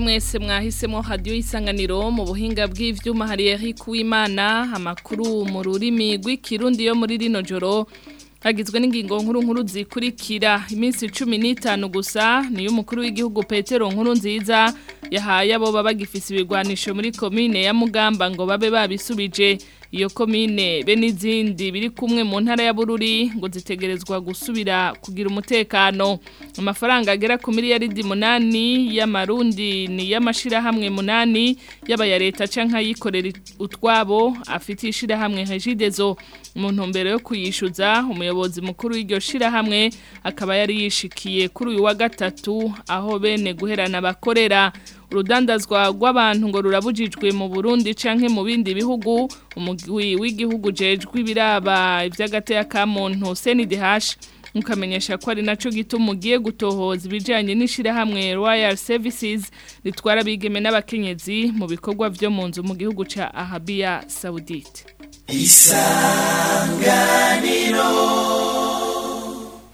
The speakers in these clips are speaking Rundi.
mwese mwahisemo hadiyo isanganiro mu buhinga bw'ibyuma hari Eric w'imana amakuru mu rurimi rw'ikirundi yo muri rino joro hagizwe n'ingingo nkuru nkuru zikurikira iminsi cumi n'itanu gusa niyo umukuru w'igihugu petero nkuru nziza yahaye abo baba bagifise ibigwanisho muri komine ya mugamba ngo babe babisubije iyo komine be n'izindi biri kumwe mu ntara ya bururi ngo zitegerezwa gusubira kugira umutekano amafaranga agera ku miliyaridi munani y'amarundi ni y'amashyirahamwe munani y'abaya leta cyangwa ayikorera utwabo afite ishyirahamwe hejidezo mu ntumbero yo kuyishyuza umuyobozi mukuru w'iryo shyirahamwe akaba yari yishikiye kuri uyu wa gatatu aho bene guherana bakorera urudandazwa rw'abantu ngo rurabujijwe mu Burundi canke mu bindi bihugu umugwi w'igihugu jejwe ibiraba ivy'agateka ka muntu CNDH mukamenyesha ko ari naco gituma ugiye gutohoza ibijanye n'ishirahamwe Royal Services ritwara abigeme n'abakenyezi mu bikorwa byo mu nzu mu gihugu ca Arabia Saudite isanganiro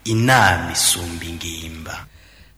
inama isumba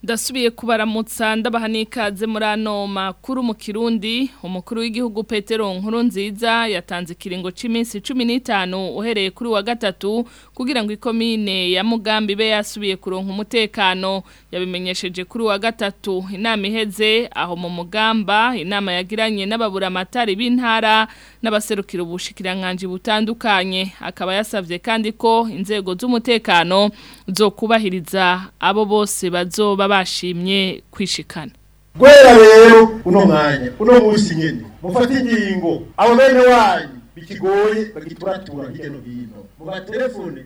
ndasubiye kubaramutsa ndabaha ikaze muri ano makuru mu kirundi umukuru w'igihugu petero nkuru nziza yatanze ikiringo cy'iminsi cumi n'itanu uhereye kuri wa gatatu kugira ngo ikomine ya mugambi be yasubiye kuronka umutekano yabimenyesheje kuri wa gatatu inama iheze aho mu mugamba inama yagiranye n’ababura n'ababuramatari b'intara n'abaserukira ubushikirankanje butandukanye akaba yasabye kandi ko inzego z'umutekano zokubahiriza abo bose bazoba bashimye kwishikana gwera rero uno mwanya uno munsi nyene mufate ingingo abo bene wanyu bikigoye bagituratura hirya no hino mubatelefone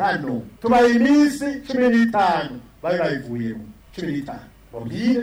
hano tubaye iminsi cumi n'itanu bari bayivuyemo cumi n'itanu babwire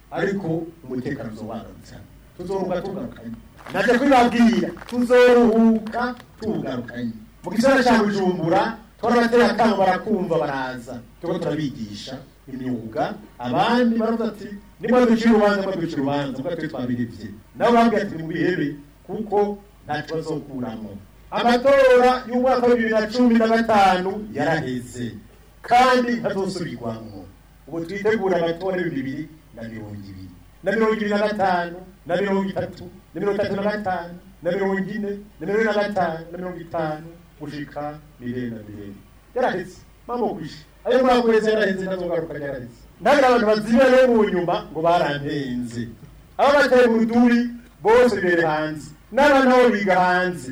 ariko umutekano uzobanutse tuzoruhuka tugarukanye ntabwo kubibabwira tuzoruhuka tugarukanye mu gisagara cya bujumbura twarabateye akamo barakumva baraza turimo turabigisha imyuga abandi baravuga ati niba duca urubanza niba duca urubanza mbwa twe twabirebye nabo bambwira ati nimubihebe kuko natwe zo kuramo amatora y'umwaka wa bibiri na cumi na gatanu yaraheze kandi atosubirwamo ubu twitegura amatora y'ibihumbi bibiri na mirongo ibiri na mirongo na gatanu na mirongo itatu na mirongo itatu na gatanu na mirongo ine na mirongo na gatanu na mirongo itanu gushika mirenge na mirenge yaraheze mpamvu kwishe ayo mwakureze yaraheze nazo ngaruka yaraheze ntabwo abantu bazibera mu nyuma ngo barandenze aba batari mu duri bose bere hanze n'abana biga hanze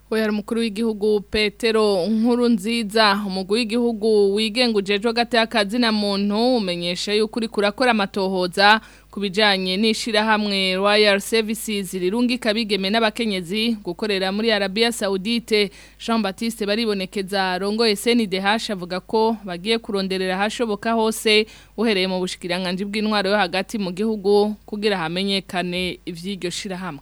we hari umukuru w'igihugu petero nkuru nziza umugwi w'igihugu wigenga ujejwe agateka akazina muntu umenyesha yukuri uri kurakora amatohoza ku bijyanye n'ishyirahamwe royal services rirunga ikabigeme n'abakenyezi gukorera muri Arabia Saudite jean batiste baribonekeza rongo esenide hashi avuga ko bagiye kuronderera ahashoboka hose uhereye mu bushikiranganji bw'intwaro hagati mu gihugu kugira hamenyekane iby'iryo shyirahamwe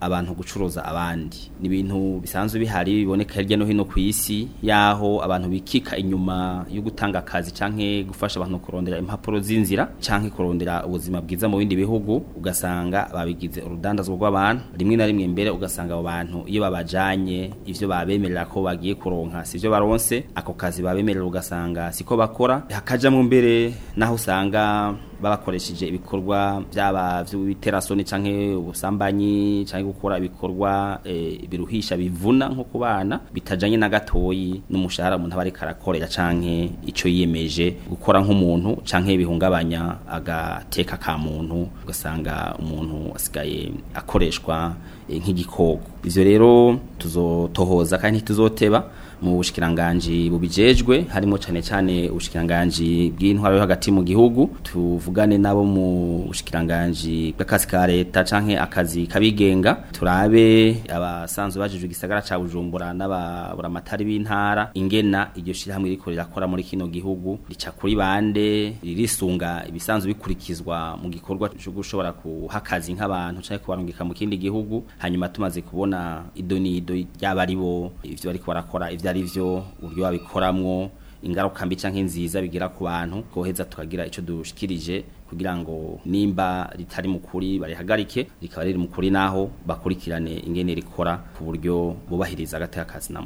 abantu gucuruza abandi ni ibintu bisanzwe bihari biboneka hirya no hino ku isi yaho abantu bikika inyuma yo gutanga akazi cyangwa gufasha abantu kurondera impapuro z'inzira cyangwa kurondera ubuzima bwiza mu bindi bihugu ugasanga babigize urudandazwa rw'abantu rimwe na rimwe mbere ugasanga abo bantu iyo babajyanye ibyo babemerera ko bagiye kuronka si byo baronse ako kazi babemerera ugasanga siko bakora hakajyamo mbere n'aho usanga babakoresheje ibikorwa byaba by'iterasoni cyangwa ubusambanyi cyangwa gukora ibikorwa eh, biruhisha bivuna nko kubana bana bitajanye na gatoyi n'umushahara umuntu aba ariko arakorera canke icyo yiyemeje gukora nk'umuntu canke bihungabanya agateka ka muntu ugasanga umuntu asigaye akoreshwa eh, nk'igikoko ivyo rero tuzotohoza kandi ntituzoteba mu bushikiranganje bubijejwe harimo cyane cyane ubushikiranganje bw'intwaro yo hagati mu gihugu tuvugane nabo mu bushikiranganje bw'akazi ka leta canke akazi kabigenga turabe abasanzwe bajejwe igisagara ca Bujumbura n'ababuramatari b'intara ingena iryo shirahamwe riko rirakora muri kino gihugu rica kuri bande ririsunga ibisanzwe bikurikizwa mu gikorwa cyo gushobora kuhakazi nk'abantu canke kubarungika mu kindi gihugu hanyuma tumaze kubona idonido ry'abaribo ivyo bariko barakora ivyo ibyo uburyo babikoramwo ingaruka mbi cyangwa nziza bigira ku bantu twoheza tukagira icyo dushikirije kugira ngo nimba ritari mu kuri barihagarike rikaba riri mu naho bakurikirane ingene rikora ku buryo bubahiriza agateka kazi na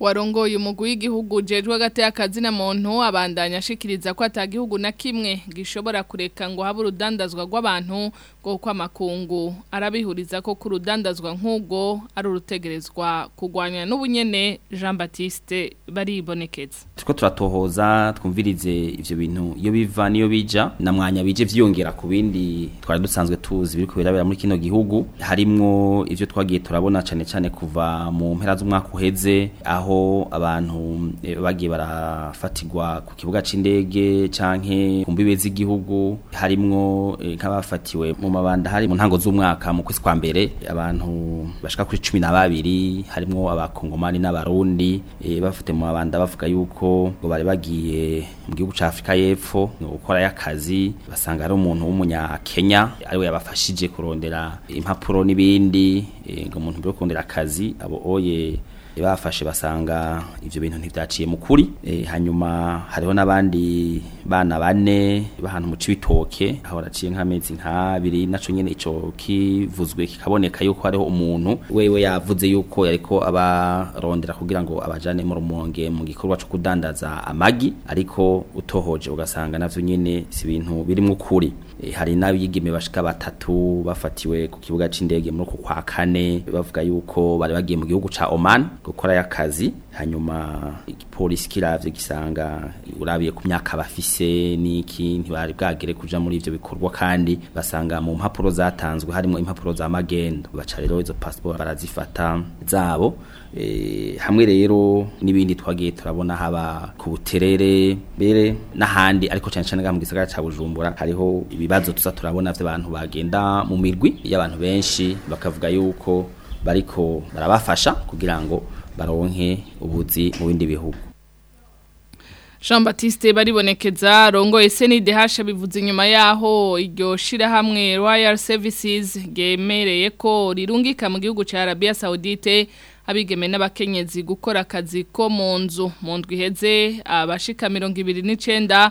warongoye umugwi w'igihugu ujejwe agateye akazina muntu abandanya ashikiriza ko atagihugu na kimwe gishobora kureka ngo habe urudandazwa rw'abantu rwo kw'amakungu arabihuriza ko ku rudandazwa nk'ubwo ari urutegerezwa kurwanya n'ubunyene jean batiste baribonekeza turiko turatohoza twumvirize ivyo bintu iyo biva n'iyo bija na mwanya bije vyiyongera ku bindi twari dusanzwe tuzi biriko birabera muri kino gihugu harimwo ivyo twagiye turabona cane cane kuva mu mpera z'umwaka uheze aho aho abantu eh, bagiye barafatirwa ku kibuga c'indege canke ku mbibe z'igihugu harimwo eh, nk'abafatiwe mu mabanda hari mu ntango z'umwaka mu kwezi kwa mbere abantu bashika kuri cumi na babiri harimwo abakongomani n'abarundi e, bafite mu mabanda bavuga yuko ngo bari bagiye mu gihugu ca Afrika y'Epfo gukora yakazi basanga ari umuntu w'umunyakenya Kenya ari we yabafashije kurondera impapuro n'ibindi ngo umuntu byo kurondera akazi abo oye bafashe basanga ibyo bintu ntibyaciye mu kuri eh, hanyuma hariho n'abandi bana bane bahantu mu cibitoke aho raciye nk'amezi nk'abiri naco nyene ico kivuzwe kikaboneka yuko hariho umuntu wewe yavuze yuko yariko abarondera kugira ngo abajane mu rumonge mu gikorwa cyo kudandaza amagi ariko utohoje ugasanga navyo nyene si ibintu birimo ukuri Eh, hari n'abigeme bashika batatu bafatiwe ku kibuga c'indege muri kwa kane bavuga yuko bari bagiye mu gihugu ca Oman gukora yakazi hanyuma igipolisi kiravye gisanga urabiye ku myaka bafise niki ntibari bwagere kuja muri ivyo bikorwa kandi basanga mu mpapuro zatanzwe harimo impapuro za magendo baca rero izo passport barazifata zabo Eh, hamwe rero n'ibindi twagiye turabona haba ku buterere mbere n'ahandi ariko cyane cyane mu gisagara cya bujumbura hariho ibibazo tuza turabona by'abantu bagenda mu migwi y'abantu benshi bakavuga yuko bariko barabafasha kugira ngo baronke ubuzi mu bindi bihugu jean batiste baribonekeza rongo SNDH hasha bivuze inyuma yaho iryo shirahamwe royal services ryemereye ko rirungika mu gihugu cya Arabia sawudite abigeme n'abakenyezi gukora akazi ko mu nzu mu ndwi iheze abashika mirongo ibiri n'icyenda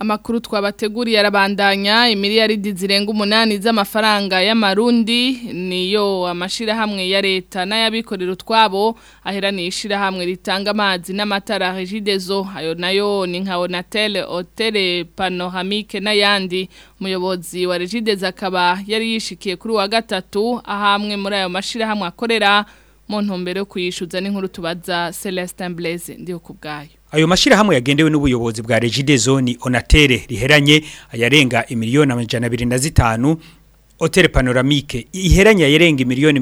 amakuru twabateguriye arabandanya imiliyaridi zirenga umunani z'amafaranga y'amarundi niyo amashyirahamwe ya leta n'ay'abikorera twabo aheraniye ishyirahamwe ritanga amazi n'amatara regidezo ayo nayo ni nka onatele otere panohamike n'ayandi umuyobozi wa regidezo akaba yari yishikiye kuri wa gatatu ahamwe muri ayo mashyirahamwe akorera mu ntumbero yo kuyishyuza n'inkuru tubaza celestin blaise ndiho ku ayo mashyirahamwe yagendewe n'ubuyobozi bwa regide zone onatere riheranye ayarenga imiliyoni amajana abiri na zitanu Hotel Panoramique iheranya yarenga miliyoni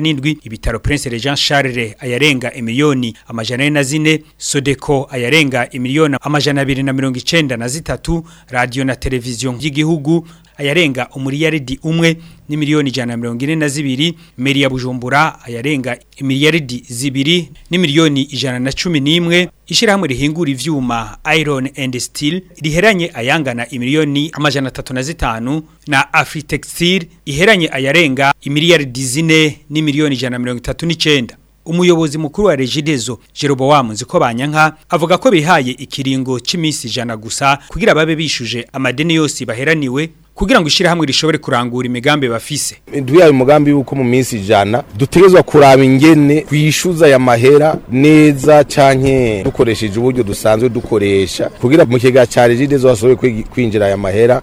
n'indwi ibitaro Prince Regent Charles ayarenga miliyoni amajana zine sodeko ayarenga miliyoni amajana 293 radio na televiziyo y'igihugu ayarenga umuriyaridi umwe ni miliyoni jana mirongo ine na zibiri meri ya Bujumbura ayarenga miliyaridi zibiri ni miliyoni ijana na cumi n'imwe ishyirahamwe rihingura ivyuma Iron and Steel riheranye ayangana imiliyoni amajana atatu na zitanu na Afritextile iheranye ayarenga imiliyaridi zine ni miliyoni jana mirongo itatu n'icenda umuyobozi mukuru wa regidezo Jeroboam Nzikobanyanka avuga ko bihaye ikiringo cy'iminsi ijana gusa kugira babe bishuje amadeni yose baheraniwe kugira ngo ishyirahamwe rishobore kurangura imigambi bafise duhe ayo mugambi mu minsi ijana dutegerezwa kuraba ingene twishyuza aya mahera neza cyane dukoresheje uburyo dusanzwe dukoresha kugira mu kigega cya regide zose kwinjira aya mahera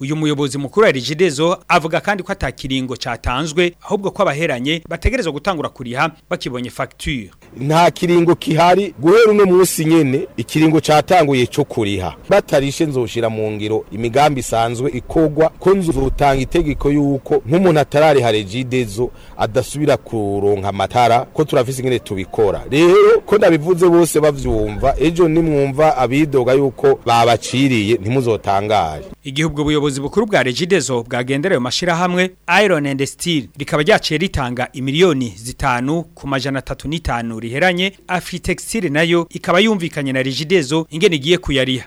uyu muyobozi mukuru wa Regidezo avuga kandi ko atakiringo cyatanzwe ahubwo ko abaheranye bategerezwa gutangura kuriha bakibonye facture nta kiringo kihari guhera uno munsi nyene ikiringo catanguye cyo kuriha batarishe nzoshira mu ngiro imigambi isanzwe ikogwa ko nzurutanga itegeko yuko nk'umuntu atarari ha Regidezo adasubira kuronka amatara ko turafise ingene tubikora rero ko ndabivuze bose bavyumva ejo nimwumva abidoga yuko babaciriye ntimuzotangare igihe ubwo buyobozi ubuyobozi bukuru bwa regidezo bwagendera ayo iron and steel rikaba ryaciye ritanga imiliyoni zitanu ku majana atatu n'itanu riheranye afitextile nayo ikaba yumvikanye na regidezo ingene igiye kuyariha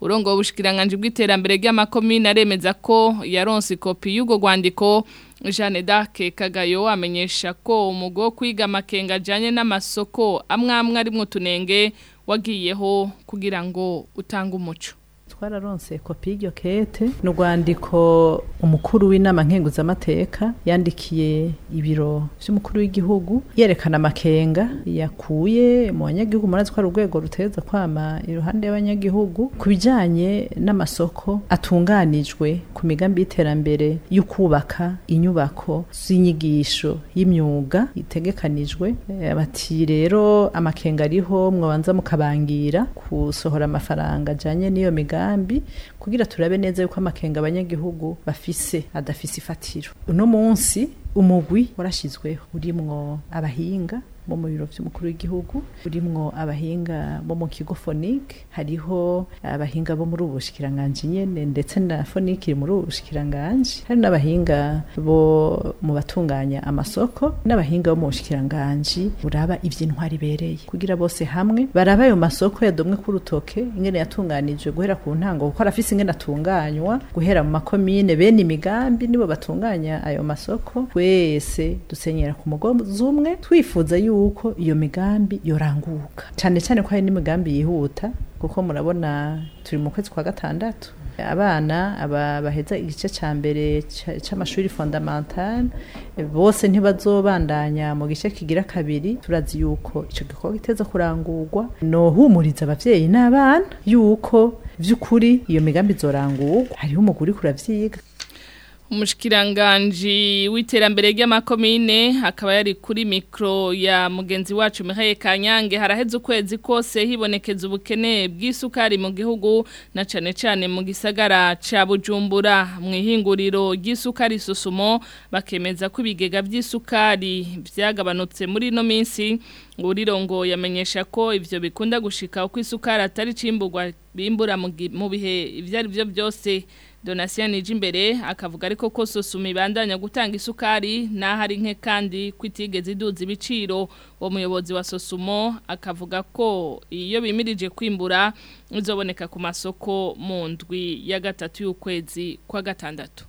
urongo ubushikiranganje bw'iterambere ry'amakomine aremeza ko yaronse kopi y'ubwo rwandiko Jeanne d'Arc Kagayo amenyesha ko umugo kwiga makenga ajanye n'amasoko amwe amwe tunenge wagiyeho kugira ngo utange umuco twararonse kopi y'iryo kete ni urwandiko umukuru w'inama nkenguzamateka yandikiye ibiro by'umukuru w'igihugu yerekana amakenga yakuye mu banyagihugu murazi ko urwego ruteza kwama iruhande y'abanyagihugu ku bijyanye n'amasoko atunganijwe ku migambi y'iterambere yo kubaka inyubako z'inyigisho y'imyuga itegekanijwe eh, bati rero amakenga ariho mwabanza mukabangira gusohora amafaranga ajyanye n'iyo migani umugambi kugira turabe neza yuko amakenga abanyagihugu bafise adafise ifatiro uno munsi umugwi warashizweho urimwo abahinga bo mu biro by'umukuru w'igihugu burimwo abahinga bo mu kigo fonike hariho abahinga bo muri ubu bushikiranganji nyene ndetse na fonike iri muri ubu bushikiranganji hari n'abahinga bo mu batunganya amasoko n'abahinga bo mu bushikiranganji buraba ivy'intwari ibereye kugira bose hamwe baraba ayo masoko yadomwe ku rutoke ingene yatunganijwe guhera ku ntango kuko arafise ingene atunganywa guhera mu makomine bene imigambi nibo batunganya ayo masoko twese dusenyera ku mugozi umwe twifuza yuko yuko iyo migambi yoranguka cyane cyane ko hari n'imigambi yihuta kuko murabona turi mu kwezi kwa gatandatu abana baheza igice cya mbere cy'amashuri fondamental bose ntibazobandanya mu gice kigira kabiri turazi yuko icyo gikorwa giteza kurangurwa nohumuriza ababyeyi n'abana yuko by'ukuri iyo migambi izorangurwa hariho umugore uriko uravyiga umushikiranganji w'iterambere ry'amakomine akaba yari kuri mikoro ya mugenzi wacu Mihaye Kanyange haraheze ukwezi kose hibonekeza ubukene bw'isukari mu gihugu na cyane cyane mu gisagara ca Bujumbura mu ihinguriro ry'isukari susumo bakemeza ko ibigega by'isukari byagabanutse muri no minsi ngo yamenyesha ko ibyo bikunda gushika uko isukari atari cimbugwa bimbura mu bihe ibyo ari byo byose donasiyo nijya akavuga ariko ko susuma ibandanya gutanga isukari n'ahari nke kandi kwitigeze iduza ibiciro uwo muyobozi wa sosumo akavuga ko iyo bimirije kwimbura izoboneka ku masoko mu ndwi ya gatatu y'ukwezi kwa gatandatu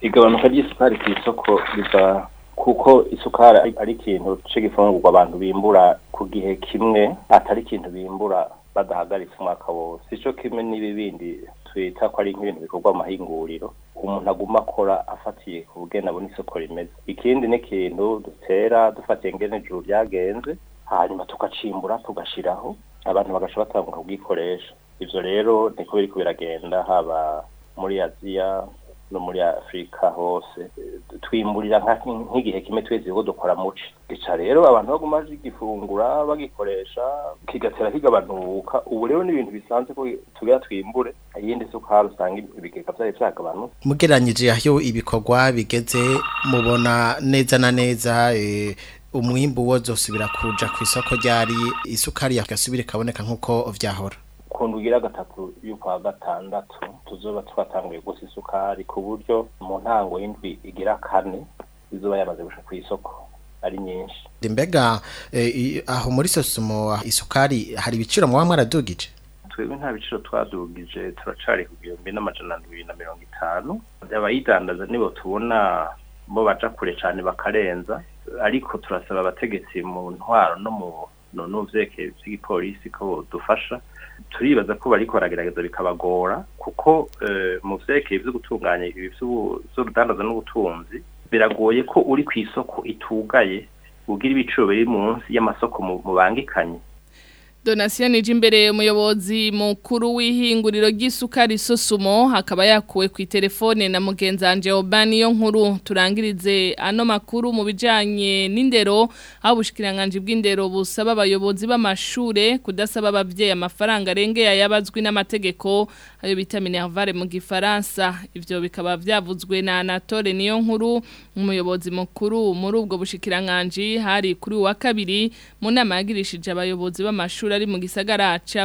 igabanuka ry'isukari ku isoko riba kuko isukari ari ikintu cy'igifungurwa abantu bimbura ku gihe kimwe atari ikintu bimbura badahagaritse umwaka wose icyo kimwe n’ibindi. twita ko ari nk'ibintu bikorwa amahinguriro umuntu aguma akora afatiye ku bugeni abona isoko rimeze ikindi n'ikintu dutera dufatiye ngene juru ryagenze hanyuma tugacimbura tugashiraho abantu bagaca batambuka kubwikoresha ivyo rero niko biriko biragenda haba muri aziya no muri afurika hose twimburira nk'igihe kimwe twese ko dukora muce gica rero abantu baguma igifungura bagikoresha kigatera kigabanuka ubu rero ni ibintu bisanzwe ko tugera twimbure iyindi suka usanga ibigega byari byagabanutse mugeranyije aho ibikorwa bigeze mubona neza na neza eh, umwimbu wo zosubira kuja ku isoko ryari isukari yakasubira ikaboneka nkuko vyahora ukuntu ugira gatatu y'ukwa gatandatu tuzuba twatanguye gusa isukari ku buryo mu ntango y'indwi igira kane izuba yamaze gushaka ku isoko ari nyinshi mbega eh, aho muri sosimo ah, isukari hari ibiciro muba mwaradugije twebwe nta biciro twadugije turacari ku bihumbi n'amajana abiri na mirongo itanu abayidandaza nibo tubona bo baca kure cyane bakarenza ariko turasaba abategetsi mu ntwaro no mu none ubu byerekeye ko dufasha turibaza ko bariko baragerageza bikabagora kuko eh, mu byerekeye byo gutunganya ibi by'urudandaza n'ubutunzi biragoye ko uri ku isoko itugaye ugira ibiciro biri munsi y'amasoko mubangikanye donasiyo ije imbere umuyobozi mukuru w'ihinguriro ry'isukari sosumo hakaba yakuwe ku telefone na mugenzi wanjye obani yo nkuru turangirize ano makuru mu bijyanye n'indero aho ubushikiranganje bw'indero busaba abayobozi b'amashuri kudasaba ababyeyi amafaranga arengera yabazwi n'amategeko ayo bita minervare mu gifaransa ibyo bikaba byavuzwe na anatole niyo nkuru umuyobozi mukuru muri ubwo bushikiranganje hari kuri uwa kabiri mu nama yagirishije abayobozi b'amashuri amashuri ari mu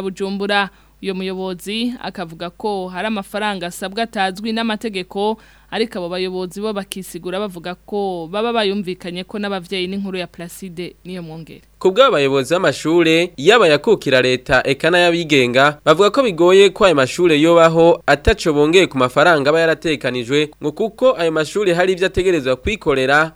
bujumbura uyu muyobozi akavuga ko hari amafaranga asabwa atazwi n'amategeko ariko abo bayobozi bo bakisigura bavuga ko baba bayumvikanye ko n'ababyeyi n'inkuru ya Placide niyo mwongere ku bw'abayobozi b'amashure yaba yakukira leta eka y’abigenga bavuga ko bigoye ko ayo mashure yobaho ataco bongeye ku mafaranga aba yaratekanijwe ngo kuko ayo mashure hari ibyo ategerezwa kwikorera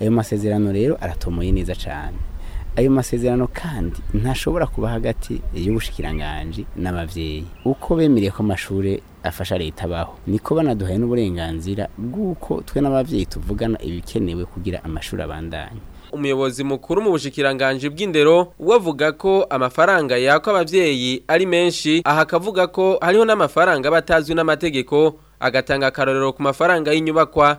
ayo masezerano rero aratomoye neza cyane ayo masezerano kandi ntashobora kuba hagati y'ubushikiranganji n'ababyeyi uko bemereye ko amashuri afasha leta abaho niko banaduhaye n'uburenganzira bw'uko twe n'ababyeyi tuvugana ibikenewe kugira amashuri abandanye umuyobozi mukuru mu bushikiranganji bw'indero we avuga ko amafaranga yako ababyeyi ari menshi aha akavuga ko hariho n'amafaranga batazwi n'amategeko agatanga akarorero ku mafaranga y'inyubakwa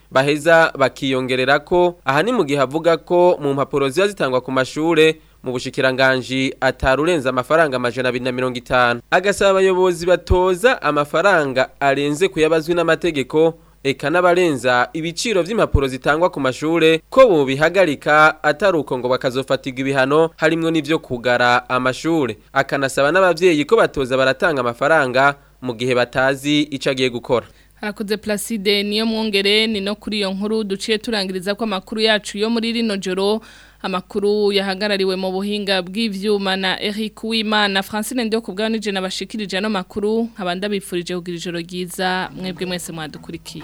baheza bakiyongerera ko aha ni mu gihe avuga ko mu mpapuro ziba zitangwa ku mashuri, mu bushikiranganji atarurenza amafaranga amajana abiri na mirongo itanu agasaba abayobozi batoza amafaranga arenze kuyabazwi n'amategeko eka n'abarenza ibiciro vy'impapuro zitangwa ku mashure ko bobihagarika atari uko ngo bakazofatirwa ibihano harimwo nibyo kugara amashure akanasaba n'ababyeyi ko batoza baratanga amafaranga mu gihe batazi icyo agiye gukora Hakuze Placide niyo ni no kuri iyo nkuru duciye turangiriza ko amakuru yacu yo muri rino joro amakuru yahagarariwe mu buhinga bw'ivyuma na Eric na Francine ndio kubgawa nije nabashikirije no makuru abanda bifurije kugira ijoro ryiza mwebwe mwese mwadukurikiye